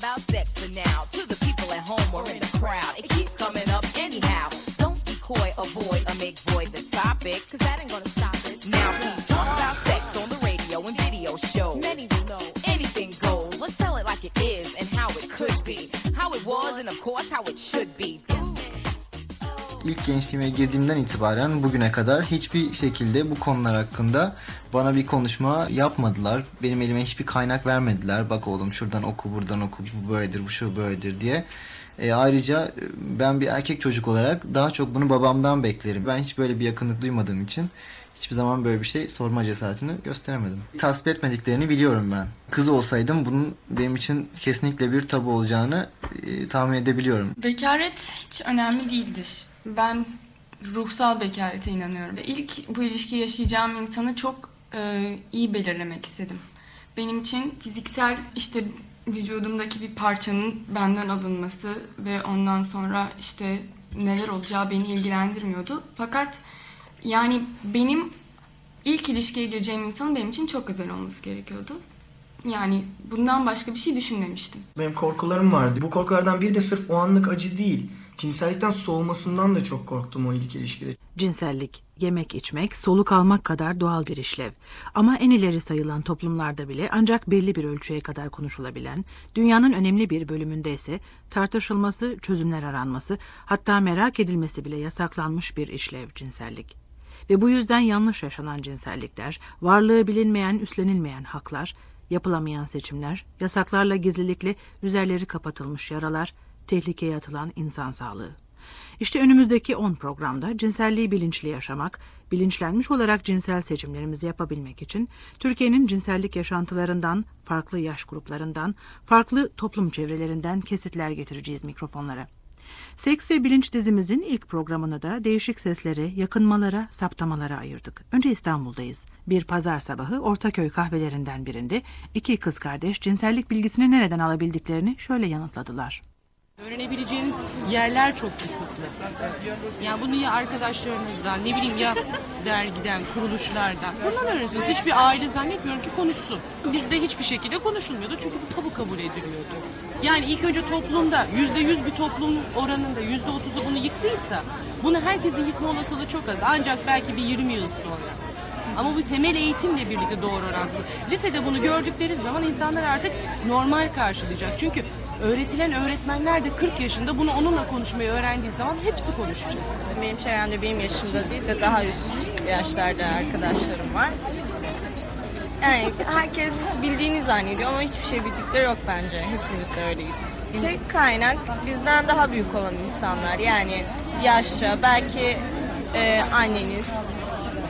about sex for now. To the people at home or in the crowd, it keeps coming up anyhow. Don't be avoid, or make void the topic, cause that ain't gonna stop it. Now, please talk about sex on the radio and video shows. Many will know anything goes. Let's tell it like it is and how it could be. How it was and of course how it should be. İlk gençliğime girdiğimden itibaren bugüne kadar hiçbir şekilde bu konular hakkında bana bir konuşma yapmadılar. Benim elime hiçbir kaynak vermediler. Bak oğlum şuradan oku buradan oku bu böyledir bu şu böyledir diye. E, ayrıca e, ben bir erkek çocuk olarak daha çok bunu babamdan beklerim. Ben hiç böyle bir yakınlık duymadığım için hiçbir zaman böyle bir şey sorma cesaretini gösteremedim. Tasvip etmediklerini biliyorum ben. Kız olsaydım bunun benim için kesinlikle bir tabu olacağını e, tahmin edebiliyorum. Bekaret hiç önemli değildir. Ben ruhsal bekarete inanıyorum. Ve ilk bu ilişkiyi yaşayacağım insanı çok e, iyi belirlemek istedim. Benim için fiziksel işte vücudumdaki bir parçanın benden alınması ve ondan sonra işte neler olacağı beni ilgilendirmiyordu. Fakat yani benim ilk ilişkiye gireceğim insanın benim için çok özel olması gerekiyordu. Yani bundan başka bir şey düşünmemiştim. Benim korkularım vardı. Bu korkulardan biri de sırf o anlık acı değil. Cinsellikten soğumasından da çok korktum o ilk ilişkide. Cinsellik, yemek içmek, soluk almak kadar doğal bir işlev. Ama en ileri sayılan toplumlarda bile ancak belli bir ölçüye kadar konuşulabilen, dünyanın önemli bir bölümünde ise tartışılması, çözümler aranması, hatta merak edilmesi bile yasaklanmış bir işlev cinsellik. Ve bu yüzden yanlış yaşanan cinsellikler, varlığı bilinmeyen, üstlenilmeyen haklar, yapılamayan seçimler, yasaklarla gizlilikle üzerleri kapatılmış yaralar, tehlikeye atılan insan sağlığı. İşte önümüzdeki 10 programda cinselliği bilinçli yaşamak, bilinçlenmiş olarak cinsel seçimlerimizi yapabilmek için Türkiye'nin cinsellik yaşantılarından, farklı yaş gruplarından, farklı toplum çevrelerinden kesitler getireceğiz mikrofonlara. Seks ve Bilinç dizimizin ilk programını da değişik seslere, yakınmalara, saptamalara ayırdık. Önce İstanbul'dayız. Bir pazar sabahı Ortaköy kahvelerinden birinde iki kız kardeş cinsellik bilgisini nereden alabildiklerini şöyle yanıtladılar. Öğrenebileceğiniz yerler çok kısıtlı. Yani bunu ya arkadaşlarınızdan, ne bileyim ya dergiden, kuruluşlardan. Bundan öğreniyorsunuz. Hiçbir aile zannetmiyorum ki konuşsun. Bizde hiçbir şekilde konuşulmuyordu çünkü bu tabu kabul ediliyordu. Yani ilk önce toplumda yüzde yüz bir toplum oranında yüzde otuzu bunu yıktıysa bunu herkesin yıkma olasılığı çok az. Ancak belki bir 20 yıl sonra. Ama bu temel eğitimle birlikte doğru orantılı. Lisede bunu gördükleri zaman insanlar artık normal karşılayacak. Çünkü öğretilen öğretmenler de 40 yaşında bunu onunla konuşmayı öğrendiği zaman hepsi konuşacak. Benim çevremde benim yaşımda değil de daha üst yaşlarda arkadaşlarım var. Yani herkes bildiğini zannediyor ama hiçbir şey bildikleri yok bence. Hepimiz öyleyiz. Tek kaynak bizden daha büyük olan insanlar. Yani yaşça belki e, anneniz,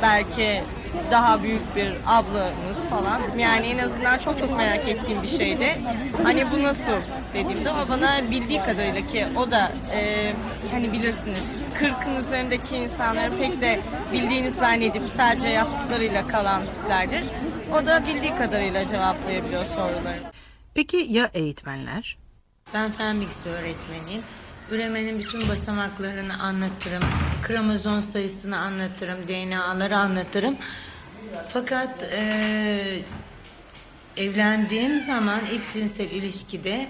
belki daha büyük bir ablamız falan. Yani en azından çok çok merak ettiğim bir şeydi. Hani bu nasıl dediğimde o bana bildiği kadarıyla ki o da e, hani bilirsiniz 40'ın üzerindeki insanları pek de bildiğini zannedip sadece yaptıklarıyla kalan tiplerdir. O da bildiği kadarıyla cevaplayabiliyor soruları. Peki ya eğitmenler? Ben fen bilgisi öğretmeniyim. Üremenin bütün basamaklarını anlatırım. Kromozom sayısını anlatırım. DNA'ları anlatırım. Fakat e, evlendiğim zaman ilk cinsel ilişkide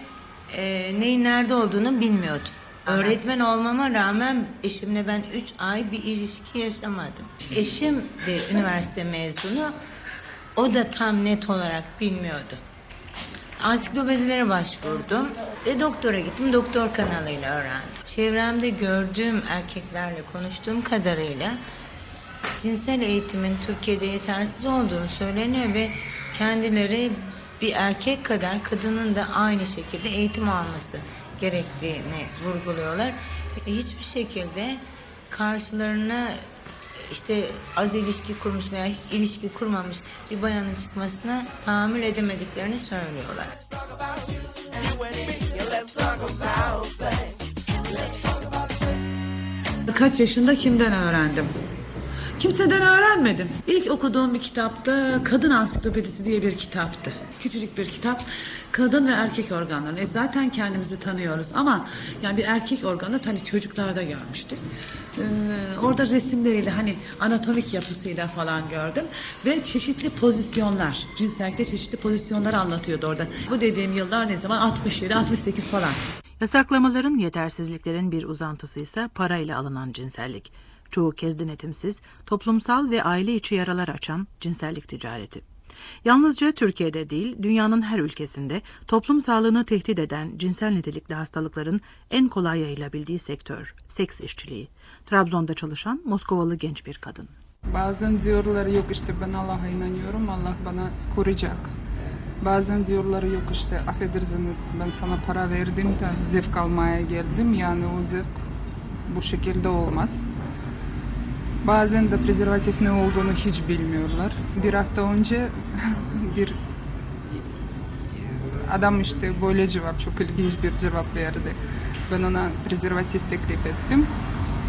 e, neyin nerede olduğunu bilmiyordum. Öğretmen olmama rağmen eşimle ben 3 ay bir ilişki yaşamadım. Eşim de üniversite mezunu. O da tam net olarak bilmiyordu. Ansiklopedilere başvurdum. Ve doktora gittim. Doktor kanalıyla öğrendim. Çevremde gördüğüm erkeklerle konuştuğum kadarıyla cinsel eğitimin Türkiye'de yetersiz olduğunu söyleniyor ve kendileri bir erkek kadar kadının da aynı şekilde eğitim alması gerektiğini vurguluyorlar. Hiçbir şekilde karşılarına işte az ilişki kurmuş veya hiç ilişki kurmamış bir bayanın çıkmasına tahammül edemediklerini söylüyorlar. Kaç yaşında kimden öğrendim? Kim kimseden öğrenmedim. İlk okuduğum bir kitapta Kadın Ansiklopedisi diye bir kitaptı. Küçücük bir kitap. Kadın ve erkek organlarını. E zaten kendimizi tanıyoruz ama yani bir erkek organı hani çocuklarda görmüştük. Ee, orada resimleriyle hani anatomik yapısıyla falan gördüm ve çeşitli pozisyonlar, cinsellikte çeşitli pozisyonlar anlatıyordu orada. Bu dediğim yıllar ne zaman? 67, 68 falan. Yasaklamaların yetersizliklerin bir uzantısı ise parayla alınan cinsellik. Çoğu kez denetimsiz, toplumsal ve aile içi yaralar açan cinsellik ticareti. Yalnızca Türkiye'de değil, dünyanın her ülkesinde toplum sağlığını tehdit eden cinsel nitelikli hastalıkların en kolay yayılabildiği sektör, seks işçiliği. Trabzon'da çalışan Moskovalı genç bir kadın. Bazen diyorlar yok işte ben Allah'a inanıyorum, Allah bana koruyacak. Bazen diyorlar yok işte affedersiniz ben sana para verdim de zevk almaya geldim yani o zevk bu şekilde olmaz. Bazen de prezervatif ne olduğunu hiç bilmiyorlar. Bir hafta önce bir adam işte böyle cevap çok ilginç bir cevap verdi. Ben ona prezervatif teklif ettim.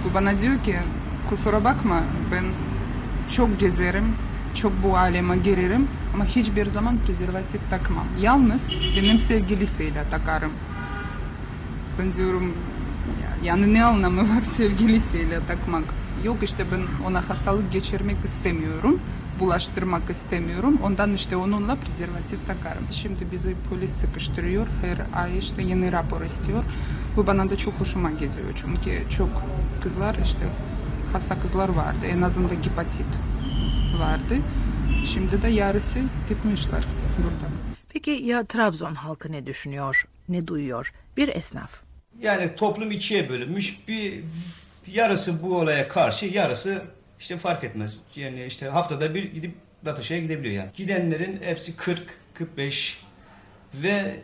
Bu bana diyor ki kusura bakma ben çok gezerim, çok bu aleme girerim ama hiçbir zaman prezervatif takmam. Yalnız benim sevgilisiyle takarım. Ben diyorum yani ne anlamı var sevgilisiyle takmak? Yok işte ben ona hastalık geçirmek istemiyorum, bulaştırmak istemiyorum. Ondan işte onunla prezervatif takarım. Şimdi bizi polis sıkıştırıyor, her ay işte yeni rapor istiyor. Bu bana da çok hoşuma gidiyor. Çünkü çok kızlar işte hasta kızlar vardı. En azından hepatit vardı. Şimdi de yarısı gitmişler burada. Peki ya Trabzon halkı ne düşünüyor, ne duyuyor? Bir esnaf. Yani toplum ikiye bölünmüş. Bir yarısı bu olaya karşı, yarısı işte fark etmez. Yani işte haftada bir gidip Dataşa'ya gidebiliyor yani. Gidenlerin hepsi 40, 45 ve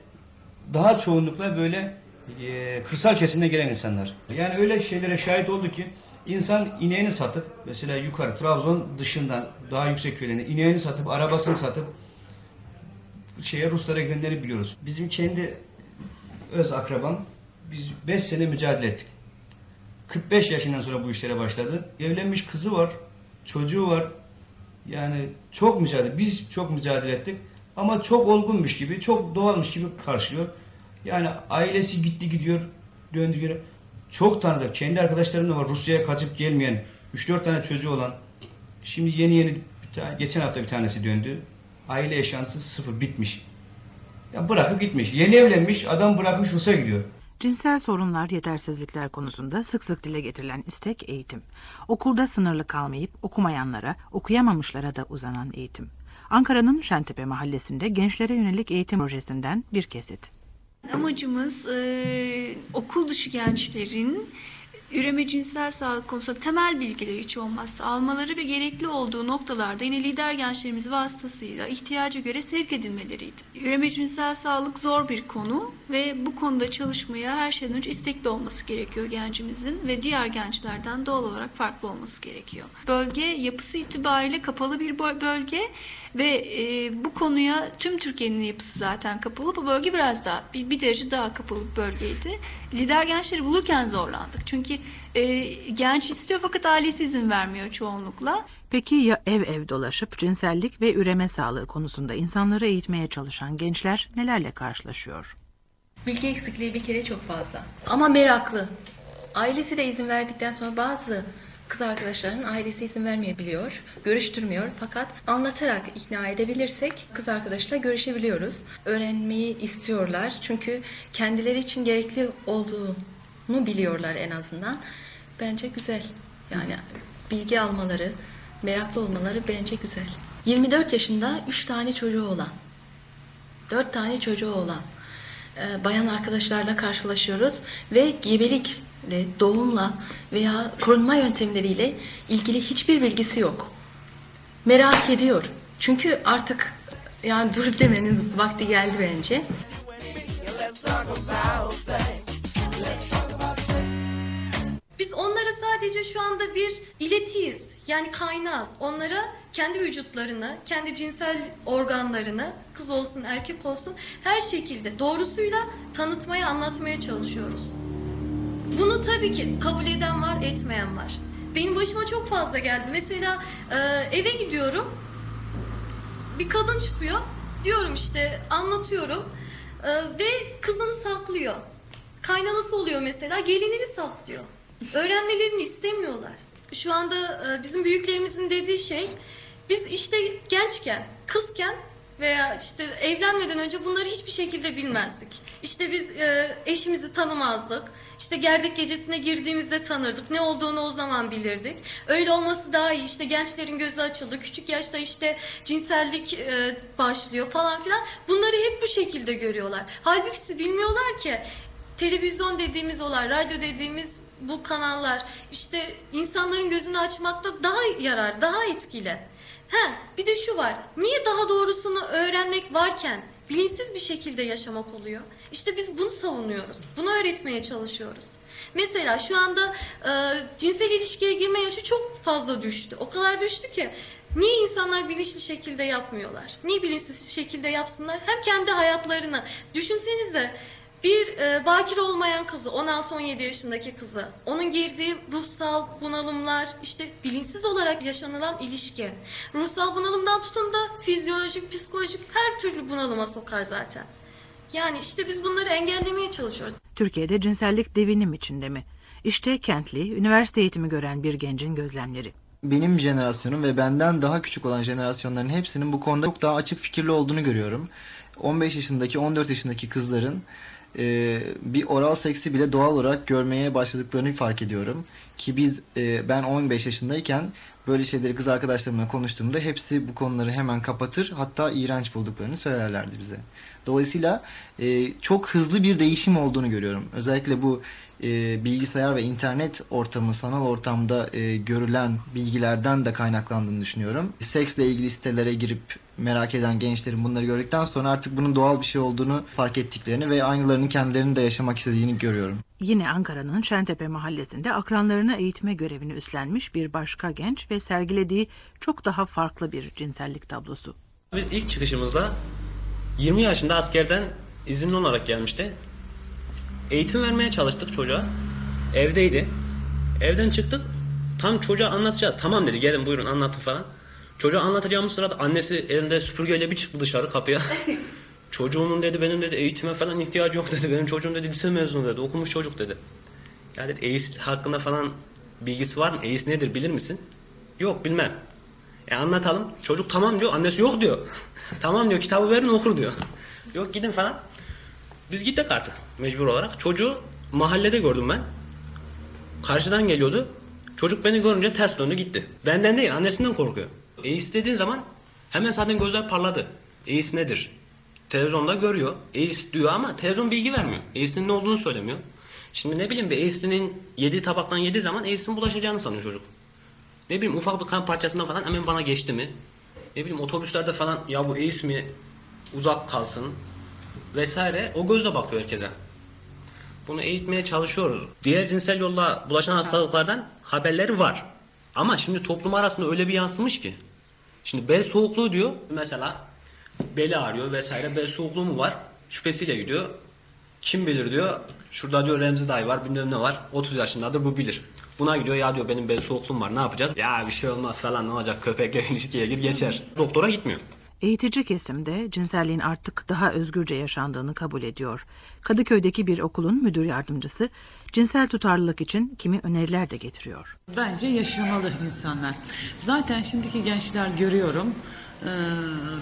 daha çoğunlukla böyle e, kırsal kesimde gelen insanlar. Yani öyle şeylere şahit oldu ki insan ineğini satıp mesela yukarı Trabzon dışından daha yüksek köylerine ineğini satıp arabasını satıp şeye Ruslara gidenleri biliyoruz. Bizim kendi öz akrabam biz 5 sene mücadele ettik. 45 yaşından sonra bu işlere başladı. Evlenmiş kızı var, çocuğu var. Yani çok mücadele, biz çok mücadele ettik. Ama çok olgunmuş gibi, çok doğalmış gibi karşılıyor. Yani ailesi gitti gidiyor, döndü gidiyor. Çok tanıdık. Kendi arkadaşlarım da var. Rusya'ya kaçıp gelmeyen, 3-4 tane çocuğu olan. Şimdi yeni yeni, geçen hafta bir tanesi döndü. Aile yaşantısı sıfır, bitmiş. Ya bırakıp gitmiş. Yeni evlenmiş, adam bırakmış Rus'a gidiyor. Cinsel sorunlar, yetersizlikler konusunda sık sık dile getirilen istek eğitim. Okulda sınırlı kalmayıp okumayanlara, okuyamamışlara da uzanan eğitim. Ankara'nın Şentepe mahallesinde gençlere yönelik eğitim projesinden bir kesit. Amacımız e, okul dışı gençlerin üreme cinsel sağlık konusunda temel bilgileri hiç olmazsa almaları ve gerekli olduğu noktalarda yine lider gençlerimiz vasıtasıyla ihtiyaca göre sevk edilmeleriydi. Üreme cinsel sağlık zor bir konu ve bu konuda çalışmaya her şeyden önce istekli olması gerekiyor gencimizin ve diğer gençlerden doğal olarak farklı olması gerekiyor. Bölge yapısı itibariyle kapalı bir bölge ve e, bu konuya tüm Türkiye'nin yapısı zaten kapalı. Bu bölge biraz daha bir, bir derece daha kapalı bir bölgeydi. Lider gençleri bulurken zorlandık. Çünkü e, genç istiyor fakat ailesi izin vermiyor çoğunlukla. Peki ya ev ev dolaşıp cinsellik ve üreme sağlığı konusunda insanları eğitmeye çalışan gençler nelerle karşılaşıyor? Bilgi eksikliği bir kere çok fazla. Ama meraklı. Ailesi de izin verdikten sonra bazı kız arkadaşların ailesi izin vermeyebiliyor, görüştürmüyor fakat anlatarak ikna edebilirsek kız arkadaşla görüşebiliyoruz. Öğrenmeyi istiyorlar çünkü kendileri için gerekli olduğunu biliyorlar en azından. Bence güzel. Yani bilgi almaları, meraklı olmaları bence güzel. 24 yaşında 3 tane çocuğu olan, 4 tane çocuğu olan bayan arkadaşlarla karşılaşıyoruz ve gebelik doğumla veya korunma yöntemleriyle ilgili hiçbir bilgisi yok. Merak ediyor. Çünkü artık yani dur demenin vakti geldi bence. Biz onlara sadece şu anda bir iletiyiz. Yani kaynağız. Onlara kendi vücutlarını, kendi cinsel organlarını, kız olsun erkek olsun her şekilde doğrusuyla tanıtmaya, anlatmaya çalışıyoruz. Bunu tabii ki kabul eden var, etmeyen var. benim başıma çok fazla geldi. Mesela e, eve gidiyorum. Bir kadın çıkıyor. Diyorum işte anlatıyorum. E, ve kızını saklıyor. Kaynanası oluyor mesela gelinini saklıyor. Öğrenmelerini istemiyorlar. Şu anda e, bizim büyüklerimizin dediği şey biz işte gençken, kızken veya işte evlenmeden önce bunları hiçbir şekilde bilmezdik. İşte biz e, eşimizi tanımazdık. İşte gerdek gecesine girdiğimizde tanırdık. Ne olduğunu o zaman bilirdik. Öyle olması daha iyi. İşte gençlerin gözü açıldı. Küçük yaşta işte cinsellik e, başlıyor falan filan. Bunları hep bu şekilde görüyorlar. Halbuki bilmiyorlar ki televizyon dediğimiz olay, radyo dediğimiz bu kanallar işte insanların gözünü açmakta daha yarar, daha etkili. He, bir de şu var. Niye daha doğrusunu öğrenmek varken bilinçsiz bir şekilde yaşamak oluyor? İşte biz bunu savunuyoruz. Bunu öğretmeye çalışıyoruz. Mesela şu anda e, cinsel ilişkiye girme yaşı çok fazla düştü. O kadar düştü ki niye insanlar bilinçli şekilde yapmıyorlar? Niye bilinçsiz şekilde yapsınlar? Hem kendi hayatlarını düşünsenize bir e, bakir olmayan kızı, 16-17 yaşındaki kızı, onun girdiği ruhsal bunalımlar, işte bilinçsiz olarak yaşanılan ilişki. Ruhsal bunalımdan tutun da fizyolojik, psikolojik her türlü bunalıma sokar zaten. Yani işte biz bunları engellemeye çalışıyoruz. Türkiye'de cinsellik devinim içinde mi? İşte Kentli, üniversite eğitimi gören bir gencin gözlemleri. Benim jenerasyonum ve benden daha küçük olan jenerasyonların hepsinin bu konuda çok daha açık fikirli olduğunu görüyorum. 15 yaşındaki, 14 yaşındaki kızların e, bir oral seksi bile doğal olarak görmeye başladıklarını fark ediyorum. Ki biz e, ben 15 yaşındayken böyle şeyleri kız arkadaşlarımla konuştuğumda hepsi bu konuları hemen kapatır hatta iğrenç bulduklarını söylerlerdi bize. Dolayısıyla e, çok hızlı bir değişim olduğunu görüyorum. Özellikle bu e, bilgisayar ve internet ortamı, sanal ortamda e, görülen bilgilerden de kaynaklandığını düşünüyorum. Seksle ilgili sitelere girip merak eden gençlerin bunları gördükten sonra artık bunun doğal bir şey olduğunu fark ettiklerini ve aynılarının kendilerinin de yaşamak istediğini görüyorum. Yine Ankara'nın Şentepe mahallesinde akranlarını eğitme görevini üstlenmiş bir başka genç ve sergilediği çok daha farklı bir cinsellik tablosu. Biz ilk çıkışımızda 20 yaşında askerden izinli olarak gelmişti. Eğitim vermeye çalıştık çocuğa. Evdeydi. Evden çıktık. Tam çocuğa anlatacağız. Tamam dedi gelin buyurun anlatın falan. Çocuğa anlatacağımız sırada annesi elinde süpürgeyle bir çıktı dışarı kapıya. Çocuğumun dedi benim dedi eğitime falan ihtiyacı yok dedi. Benim çocuğum dedi lise mezunu dedi. Okumuş çocuk dedi. Ya dedi EİS hakkında falan bilgisi var mı? EİS nedir bilir misin? Yok bilmem. E anlatalım. Çocuk tamam diyor. Annesi yok diyor. tamam diyor kitabı verin okur diyor. yok gidin falan. Biz gittik artık mecbur olarak. Çocuğu mahallede gördüm ben. Karşıdan geliyordu. Çocuk beni görünce ters döndü gitti. Benden değil annesinden korkuyor. EİS dediğin zaman hemen zaten gözler parladı. EİS nedir? Televizyonda görüyor. EİS diyor ama televizyon bilgi vermiyor. EİS'in ne olduğunu söylemiyor. Şimdi ne bileyim bir EİS'inin yediği tabaktan yediği zaman EİS'in bulaşacağını sanıyor çocuk. Ne bileyim ufak bir kan parçasından falan hemen bana geçti mi? Ne bileyim otobüslerde falan ya bu EİS mi uzak kalsın vesaire o gözle bakıyor herkese. Bunu eğitmeye çalışıyoruz. Diğer cinsel yolla bulaşan hastalıklardan haberleri var. Ama şimdi toplum arasında öyle bir yansımış ki. Şimdi bel soğukluğu diyor mesela beli ağrıyor vesaire bel soğukluğu mu var? Şüphesiyle gidiyor. Kim bilir diyor. Şurada diyor Remzi dayı var bilmem ne var. 30 yaşındadır bu bilir. Buna gidiyor ya diyor benim bel soğukluğum var ne yapacağız? Ya bir şey olmaz falan ne olacak köpekle ilişkiye gir geçer. Doktora gitmiyor. Eğitici kesimde cinselliğin artık daha özgürce yaşandığını kabul ediyor. Kadıköy'deki bir okulun müdür yardımcısı cinsel tutarlılık için kimi öneriler de getiriyor. Bence yaşamalı insanlar. Zaten şimdiki gençler görüyorum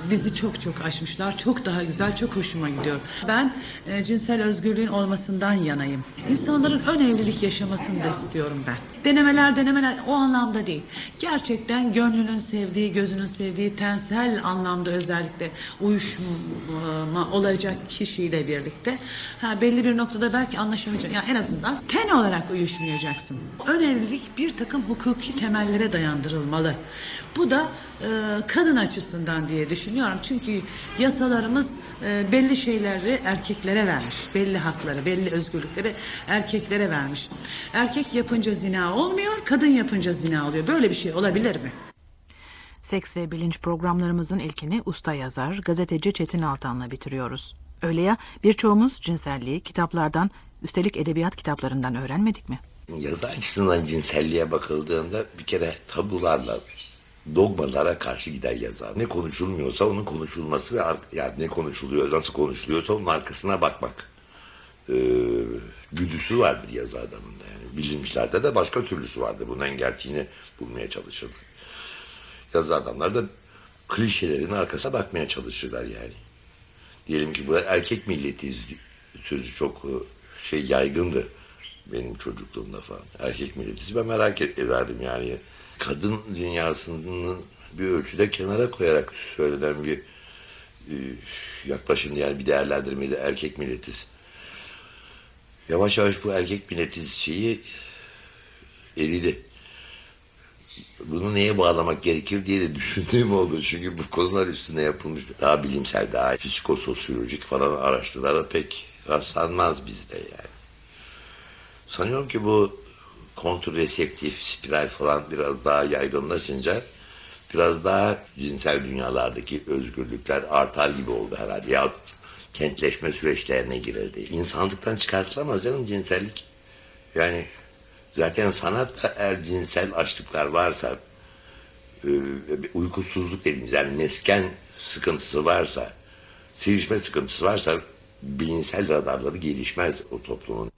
bizi çok çok aşmışlar. Çok daha güzel, çok hoşuma gidiyor. Ben e, cinsel özgürlüğün olmasından yanayım. İnsanların ön evlilik yaşamasını da istiyorum ben. Denemeler denemeler o anlamda değil. Gerçekten gönlünün sevdiği, gözünün sevdiği tensel anlamda özellikle uyuşma olacak kişiyle birlikte ha, belli bir noktada belki anlaşamayacak. Yani en azından ten olarak uyuşmayacaksın. Ön evlilik bir takım hukuki temellere dayandırılmalı. Bu da e, kadın açısından diye düşünüyorum. Çünkü yasalarımız e, belli şeyleri erkeklere vermiş. Belli hakları, belli özgürlükleri erkeklere vermiş. Erkek yapınca zina olmuyor, kadın yapınca zina oluyor. Böyle bir şey olabilir mi? Seks ve bilinç programlarımızın ilkini usta yazar, gazeteci Çetin Altan'la bitiriyoruz. Öyle ya birçoğumuz cinselliği kitaplardan, üstelik edebiyat kitaplarından öğrenmedik mi? Yazı açısından cinselliğe bakıldığında bir kere tabularla, dogmalara karşı gider yazar. Ne konuşulmuyorsa onun konuşulması ve yani ne konuşuluyor, nasıl konuşuluyorsa onun arkasına bakmak. Ee, güdüsü vardır yazı adamında. Yani bilimcilerde de başka türlüsü vardır. Bunun engelçiğini bulmaya çalışırlar. Yazı adamlar da klişelerin arkasına bakmaya çalışırlar yani. Diyelim ki bu erkek milletiyiz sözü çok şey yaygındı benim çocukluğumda falan. Erkek milletiyiz ben merak ederdim yani. Kadın dünyasının bir ölçüde kenara koyarak söylenen bir e, yaklaşım yani bir değerlendirmede erkek milletiz. Yavaş yavaş bu erkek milletiz şeyi eridi. Bunu neye bağlamak gerekir diye de düşündüğüm oldu. Çünkü bu konular üstüne yapılmış daha bilimsel, daha psikososyolojik falan araştırmalara pek rastlanmaz bizde yani. Sanıyorum ki bu kontrreseptif, spiral falan biraz daha yaygınlaşınca biraz daha cinsel dünyalardaki özgürlükler artar gibi oldu herhalde. Ya kentleşme süreçlerine girildi. İnsanlıktan çıkartılamaz canım cinsellik. Yani zaten sanatta eğer cinsel açlıklar varsa e, uykusuzluk dediğimiz yani nesken sıkıntısı varsa sevişme sıkıntısı varsa bilimsel radarları gelişmez o toplumun.